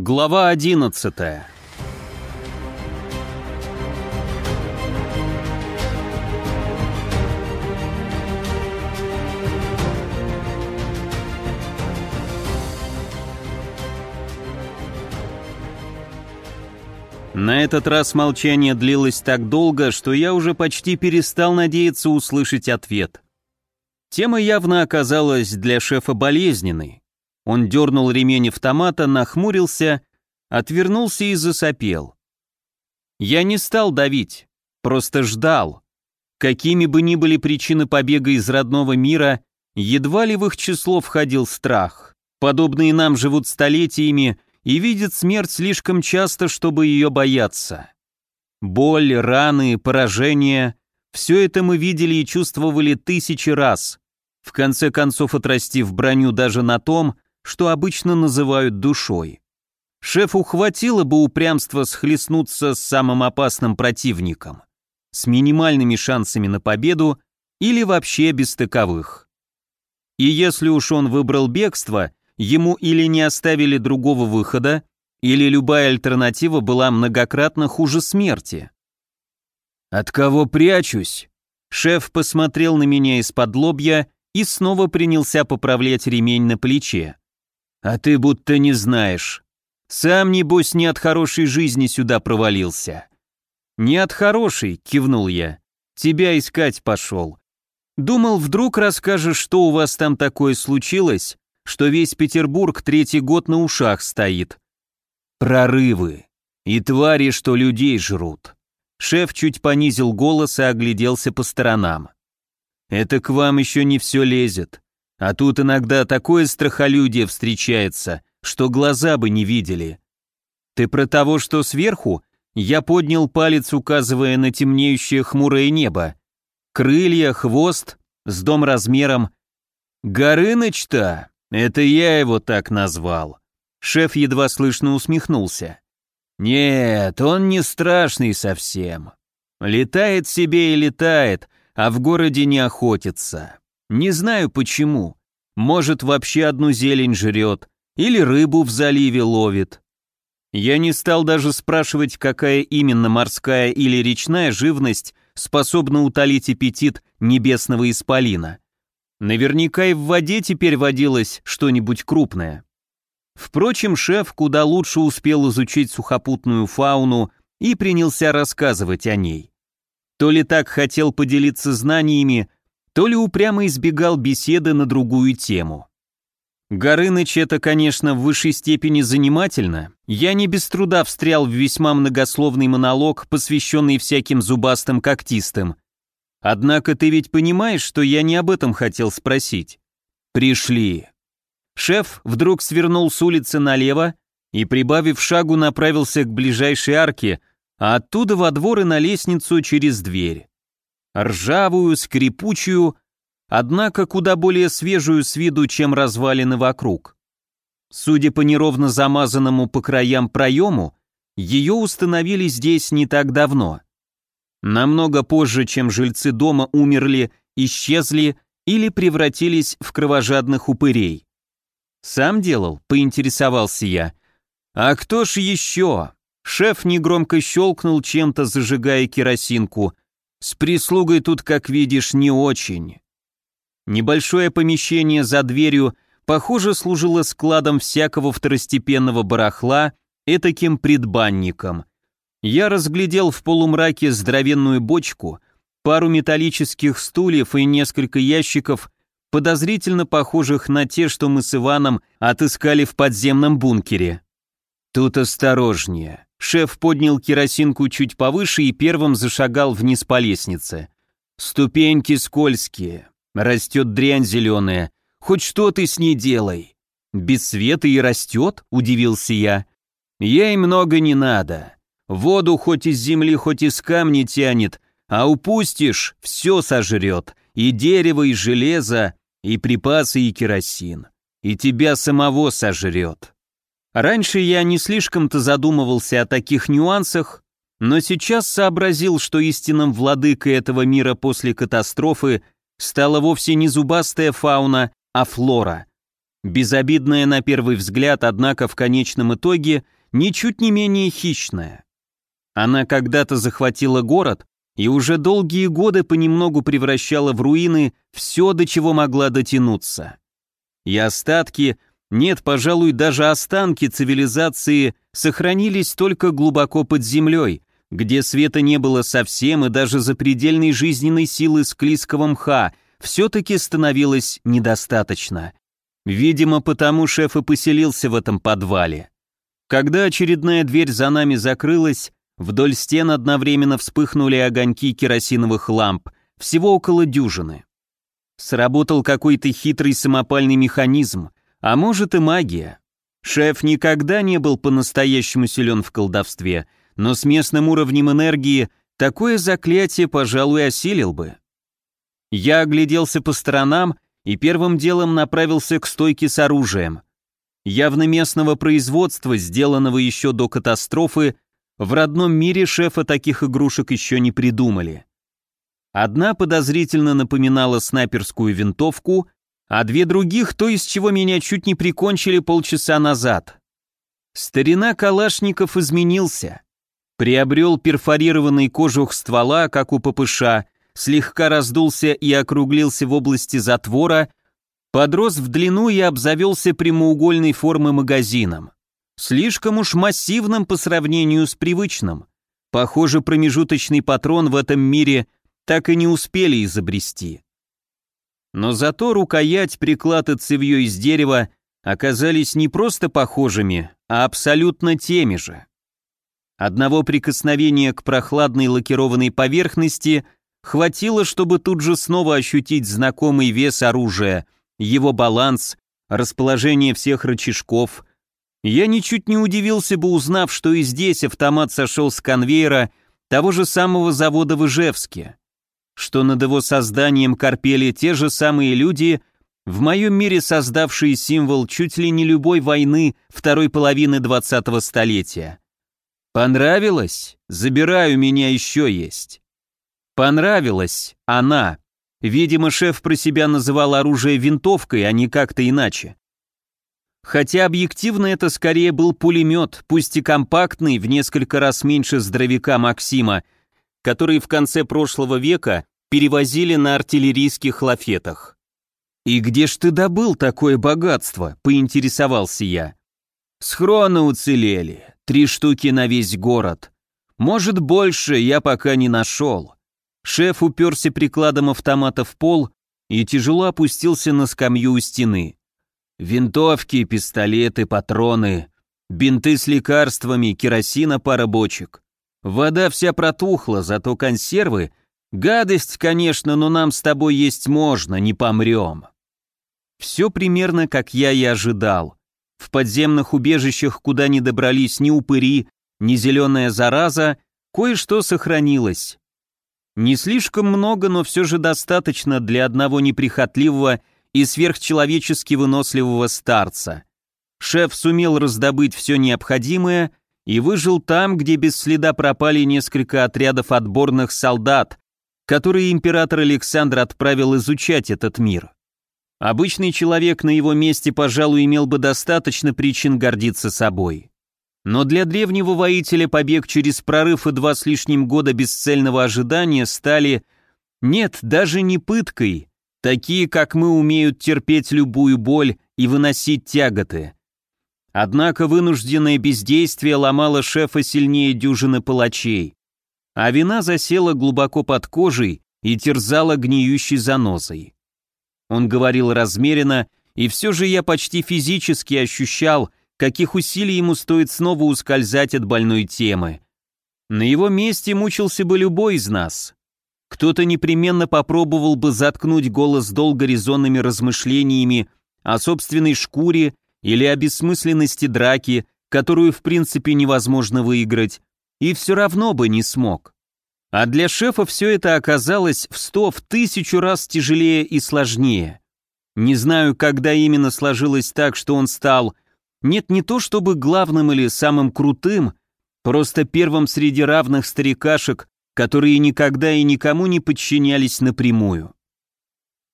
Глава 11 На этот раз молчание длилось так долго, что я уже почти перестал надеяться услышать ответ. Тема явно оказалась для шефа болезненной. Он дернул ремень автомата, нахмурился, отвернулся и засопел. Я не стал давить, просто ждал. Какими бы ни были причины побега из родного мира, едва ли в их число входил страх. Подобные нам живут столетиями и видят смерть слишком часто, чтобы ее бояться. Боль, раны, поражения — все это мы видели и чувствовали тысячи раз, в конце концов отрастив броню даже на том, что обычно называют душой. Шефу хватило бы упрямства схлестнуться с самым опасным противником, с минимальными шансами на победу или вообще без таковых. И если уж он выбрал бегство, ему или не оставили другого выхода, или любая альтернатива была многократно хуже смерти. «От кого прячусь?» Шеф посмотрел на меня из-под лобья и снова принялся поправлять ремень на плече. «А ты будто не знаешь. Сам, небось, не от хорошей жизни сюда провалился». «Не от хорошей», — кивнул я. «Тебя искать пошел. Думал, вдруг расскажешь, что у вас там такое случилось, что весь Петербург третий год на ушах стоит. Прорывы. И твари, что людей жрут». Шеф чуть понизил голос и огляделся по сторонам. Это к вам еще не все лезет. А тут иногда такое страхолюдие встречается, что глаза бы не видели. Ты про того, что сверху? Я поднял палец, указывая на темнеющее хмурое небо. Крылья, хвост, с дом размером. Горыныч-то, это я его так назвал. Шеф едва слышно усмехнулся. Нет, он не страшный совсем. Летает себе и летает, а в городе не охотится. Не знаю почему. Может, вообще одну зелень жрет, или рыбу в заливе ловит. Я не стал даже спрашивать, какая именно морская или речная живность способна утолить аппетит небесного исполина. Наверняка и в воде теперь водилось что-нибудь крупное. Впрочем, шеф куда лучше успел изучить сухопутную фауну и принялся рассказывать о ней. То ли так хотел поделиться знаниями, то ли упрямо избегал беседы на другую тему. Горыныч это, конечно, в высшей степени занимательно. Я не без труда встрял в весьма многословный монолог, посвященный всяким зубастым когтистым. Однако ты ведь понимаешь, что я не об этом хотел спросить. Пришли. Шеф вдруг свернул с улицы налево и, прибавив шагу, направился к ближайшей арке, а оттуда во двор и на лестницу через дверь. Ржавую, скрипучую, однако куда более свежую с виду, чем развалины вокруг. Судя по неровно замазанному по краям проему, ее установили здесь не так давно. Намного позже, чем жильцы дома умерли, исчезли или превратились в кровожадных упырей. «Сам делал?» — поинтересовался я. «А кто ж еще?» Шеф негромко щелкнул чем-то, зажигая керосинку. С прислугой тут, как видишь, не очень. Небольшое помещение за дверью, похоже, служило складом всякого второстепенного барахла, этаким предбанником. Я разглядел в полумраке здоровенную бочку, пару металлических стульев и несколько ящиков, подозрительно похожих на те, что мы с Иваном отыскали в подземном бункере. Тут осторожнее. Шеф поднял керосинку чуть повыше и первым зашагал вниз по лестнице. Ступеньки скользкие, растет дрянь зеленая. Хоть что ты с ней делай. Без света и растет, удивился я. Ей много не надо. Воду хоть из земли, хоть из камня тянет, а упустишь, все сожрет. И дерево, и железо, и припасы, и керосин. И тебя самого сожрет. Раньше я не слишком-то задумывался о таких нюансах, но сейчас сообразил, что истинным владыкой этого мира после катастрофы стала вовсе не зубастая фауна, а флора. Безобидная на первый взгляд, однако в конечном итоге ничуть не менее хищная. Она когда-то захватила город и уже долгие годы понемногу превращала в руины все, до чего могла дотянуться. И остатки, нет, пожалуй, даже останки цивилизации сохранились только глубоко под землей, где света не было совсем и даже запредельной жизненной силы склизкого мха все-таки становилось недостаточно. Видимо, потому шеф и поселился в этом подвале. Когда очередная дверь за нами закрылась, вдоль стен одновременно вспыхнули огоньки керосиновых ламп, всего около дюжины. Сработал какой-то хитрый самопальный механизм, а может и магия. Шеф никогда не был по-настоящему силен в колдовстве, но с местным уровнем энергии такое заклятие, пожалуй, осилил бы. Я огляделся по сторонам и первым делом направился к стойке с оружием. Явно местного производства, сделанного еще до катастрофы, в родном мире шефа таких игрушек еще не придумали. Одна подозрительно напоминала снайперскую винтовку, а две других то, из чего меня чуть не прикончили полчаса назад. Старина Калашников изменился. Приобрел перфорированный кожух ствола, как у ППШ, слегка раздулся и округлился в области затвора, подрос в длину и обзавелся прямоугольной формы магазином. Слишком уж массивным по сравнению с привычным. Похоже, промежуточный патрон в этом мире так и не успели изобрести. Но зато рукоять, приклад и цевье из дерева оказались не просто похожими, а абсолютно теми же. Одного прикосновения к прохладной лакированной поверхности – хватило, чтобы тут же снова ощутить знакомый вес оружия, его баланс, расположение всех рычажков. Я ничуть не удивился бы, узнав, что и здесь автомат сошел с конвейера того же самого завода в Ижевске. Что над его созданием корпели те же самые люди, в моем мире создавшие символ чуть ли не любой войны второй половины 20-го столетия. Понравилось? Забираю, меня еще есть. Понравилась она. Видимо, шеф про себя называл оружие винтовкой, а не как-то иначе. Хотя объективно это скорее был пулемет, пусть и компактный, в несколько раз меньше здоровяка Максима, который в конце прошлого века перевозили на артиллерийских лафетах. «И где ж ты добыл такое богатство?» – поинтересовался я. «Схроны уцелели, три штуки на весь город. Может, больше я пока не нашел. Шеф уперся прикладом автомата в пол и тяжело опустился на скамью у стены. Винтовки, пистолеты, патроны, бинты с лекарствами, керосина пара бочек. Вода вся протухла, зато консервы... Гадость, конечно, но нам с тобой есть можно, не помрем. Все примерно как я и ожидал. В подземных убежищах, куда не добрались ни упыри, ни зеленая зараза, кое-что сохранилось. Не слишком много, но все же достаточно для одного неприхотливого и сверхчеловечески выносливого старца. Шеф сумел раздобыть все необходимое и выжил там, где без следа пропали несколько отрядов отборных солдат, которые император Александр отправил изучать этот мир. Обычный человек на его месте, пожалуй, имел бы достаточно причин гордиться собой. Но для древнего воителя побег через прорыв и два с лишним года бесцельного ожидания стали, нет, даже не пыткой, такие, как мы, умеют терпеть любую боль и выносить тяготы. Однако вынужденное бездействие ломало шефа сильнее дюжины палачей, а вина засела глубоко под кожей и терзала гниющей занозой. Он говорил размеренно, и все же я почти физически ощущал, каких усилий ему стоит снова ускользать от больной темы. На его месте мучился бы любой из нас. Кто-то непременно попробовал бы заткнуть голос долго резонными размышлениями о собственной шкуре или о бессмысленности драки, которую в принципе невозможно выиграть, и все равно бы не смог. А для шефа все это оказалось в сто, в тысячу раз тяжелее и сложнее. Не знаю, когда именно сложилось так, что он стал нет не то чтобы главным или самым крутым, просто первым среди равных старикашек, которые никогда и никому не подчинялись напрямую.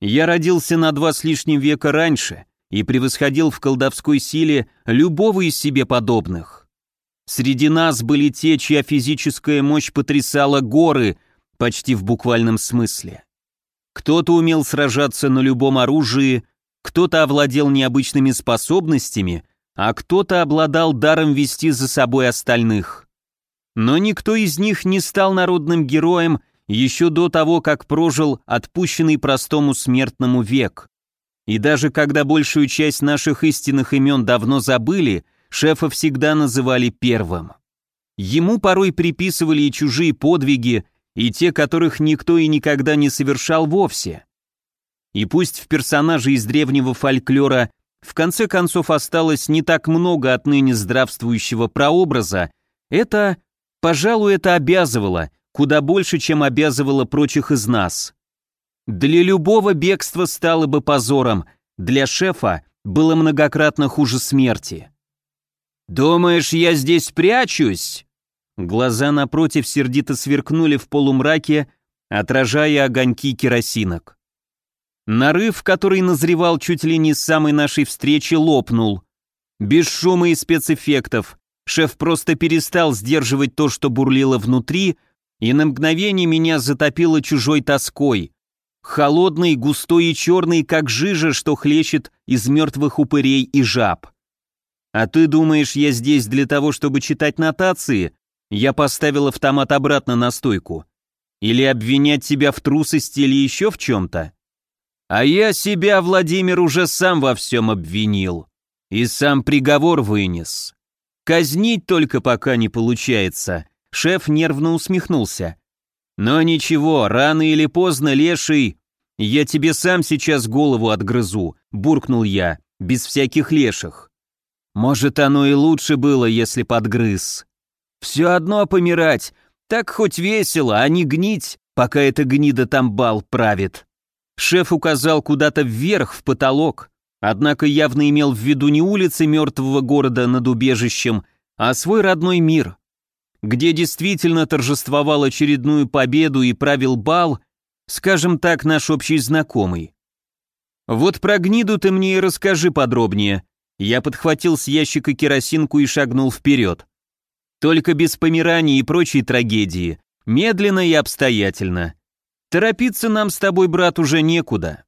Я родился на два с лишним века раньше, и превосходил в колдовской силе любого из себе подобных. Среди нас были те, чья физическая мощь потрясала горы, почти в буквальном смысле. Кто-то умел сражаться на любом оружии, кто-то овладел необычными способностями, а кто-то обладал даром вести за собой остальных. Но никто из них не стал народным героем еще до того, как прожил отпущенный простому смертному век. И даже когда большую часть наших истинных имен давно забыли, шефа всегда называли первым. Ему порой приписывали и чужие подвиги, и те, которых никто и никогда не совершал вовсе. И пусть в персонаже из древнего фольклора в конце концов осталось не так много отныне здравствующего прообраза, это, пожалуй, это обязывало, куда больше, чем обязывало прочих из нас. Для любого бегство стало бы позором, для шефа было многократно хуже смерти. «Думаешь, я здесь прячусь?» Глаза напротив сердито сверкнули в полумраке, отражая огоньки керосинок. Нарыв, который назревал чуть ли не с самой нашей встречи, лопнул. Без шума и спецэффектов. Шеф просто перестал сдерживать то, что бурлило внутри, и на мгновение меня затопило чужой тоской холодный, густой и черный, как жижа, что хлещет из мертвых упырей и жаб. А ты думаешь, я здесь для того, чтобы читать нотации? Я поставил автомат обратно на стойку. Или обвинять тебя в трусости или еще в чем-то? А я себя, Владимир, уже сам во всем обвинил. И сам приговор вынес. Казнить только пока не получается. Шеф нервно усмехнулся. Но ничего, рано или поздно, леший, я тебе сам сейчас голову отгрызу, буркнул я, без всяких леших. Может, оно и лучше было, если подгрыз. Все одно помирать, так хоть весело, а не гнить, пока эта гнида там бал правит. Шеф указал куда-то вверх, в потолок, однако явно имел в виду не улицы мертвого города над убежищем, а свой родной мир где действительно торжествовал очередную победу и правил бал, скажем так, наш общий знакомый. Вот про гниду ты мне и расскажи подробнее. Я подхватил с ящика керосинку и шагнул вперед. Только без помираний и прочей трагедии, медленно и обстоятельно. Торопиться нам с тобой, брат, уже некуда.